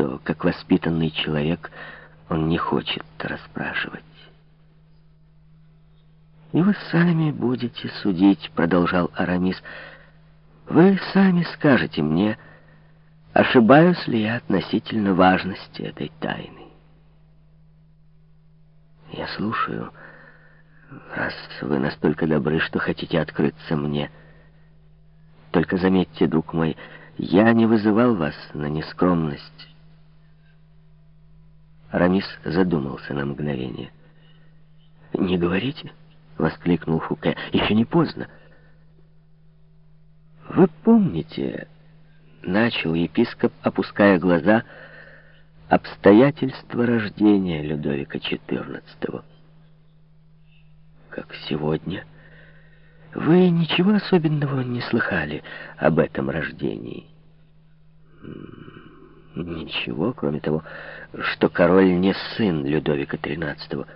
что, как воспитанный человек, он не хочет расспрашивать. «И вы сами будете судить», — продолжал Арамис. «Вы сами скажете мне, ошибаюсь ли я относительно важности этой тайны». «Я слушаю, раз вы настолько добры, что хотите открыться мне. Только заметьте, друг мой, я не вызывал вас на нескромность». Арамис задумался на мгновение. «Не говорите?» воскликнул Фуке. «Еще не поздно». «Вы помните...» — начал епископ, опуская глаза, «обстоятельства рождения Людовика XIV». «Как сегодня...» Вы ничего особенного не слыхали об этом рождении? Ничего, кроме того, что король не сын Людовика XIII.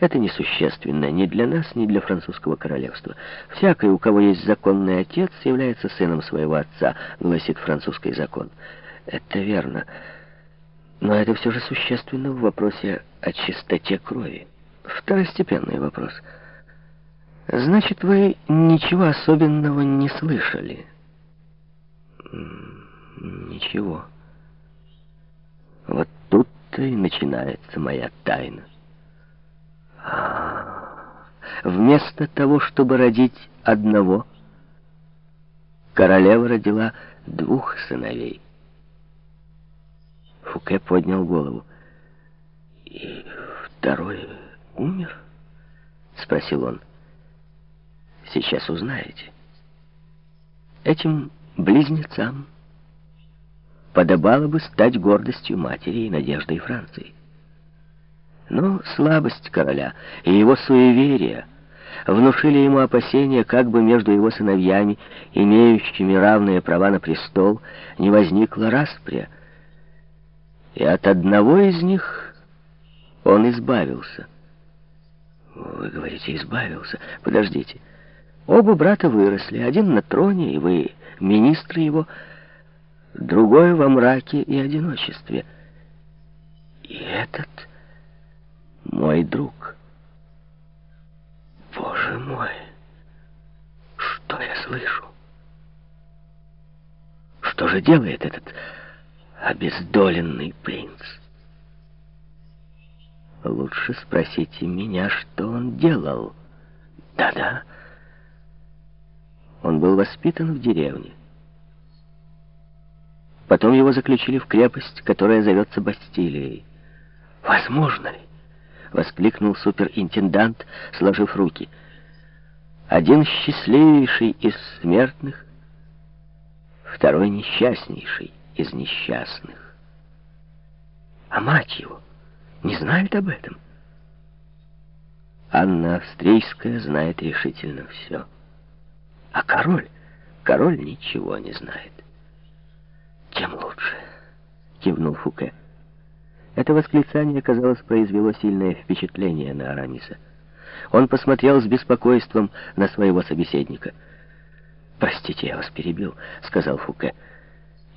Это несущественно ни для нас, ни для французского королевства. Всякий, у кого есть законный отец, является сыном своего отца, гласит французский закон. Это верно. Но это все же существенно в вопросе о чистоте крови. Второстепенный вопрос. Значит, вы ничего особенного не слышали? Ничего. Вот тут-то и начинается моя тайна. Вместо того, чтобы родить одного, королева родила двух сыновей. Фуке поднял голову. «И второй умер?» — спросил он. «Сейчас узнаете. Этим близнецам подобало бы стать гордостью матери и надеждой Франции. Но слабость короля и его суеверие внушили ему опасения, как бы между его сыновьями, имеющими равные права на престол, не возникла распря. И от одного из них он избавился. Вы говорите, избавился? Подождите. Оба брата выросли, один на троне, и вы министры его, другой во мраке и одиночестве. И этот мой друг. Боже мой, что я слышу? Что же делает этот обездоленный принц? Лучше спросите меня, что он делал. Да-да. Он был воспитан в деревне. Потом его заключили в крепость, которая зовется Бастилией. Возможно ли? — воскликнул суперинтендант, сложив руки. «Один счастливейший из смертных, второй несчастнейший из несчастных. А мать его не знает об этом?» Анна Австрийская знает решительно все. А король? Король ничего не знает. «Тем лучше», — кивнул Фуке. Это восклицание, казалось, произвело сильное впечатление на Арамиса. Он посмотрел с беспокойством на своего собеседника. «Простите, я вас перебил», — сказал Фуке.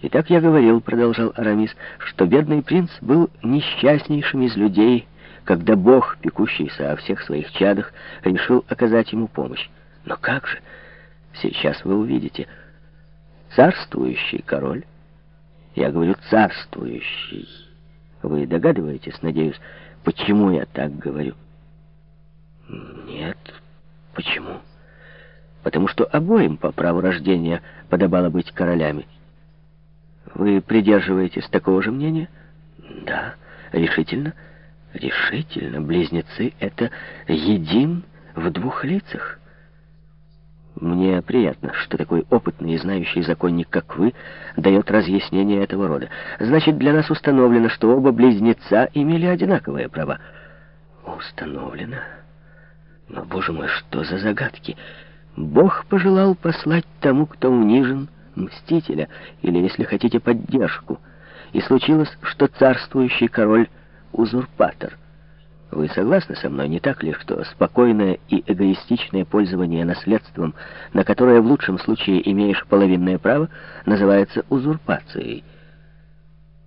«Итак, я говорил», — продолжал Арамис, «что бедный принц был несчастнейшим из людей, когда Бог, пекущийся о всех своих чадах, решил оказать ему помощь. Но как же? Сейчас вы увидите. Царствующий король, я говорю царствующий, вы догадываетесь, надеюсь, почему я так говорю? Нет. Почему? Потому что обоим по праву рождения подобало быть королями. Вы придерживаетесь такого же мнения? Да, решительно. Решительно. Близнецы — это един в двух лицах. Мне приятно, что такой опытный и знающий законник, как вы, дает разъяснение этого рода. Значит, для нас установлено, что оба близнеца имели одинаковые права. Установлено? Но, боже мой, что за загадки? Бог пожелал послать тому, кто унижен, мстителя, или, если хотите, поддержку. И случилось, что царствующий король — узурпатор. Вы согласны со мной, не так ли, что спокойное и эгоистичное пользование наследством, на которое в лучшем случае имеешь половинное право, называется узурпацией –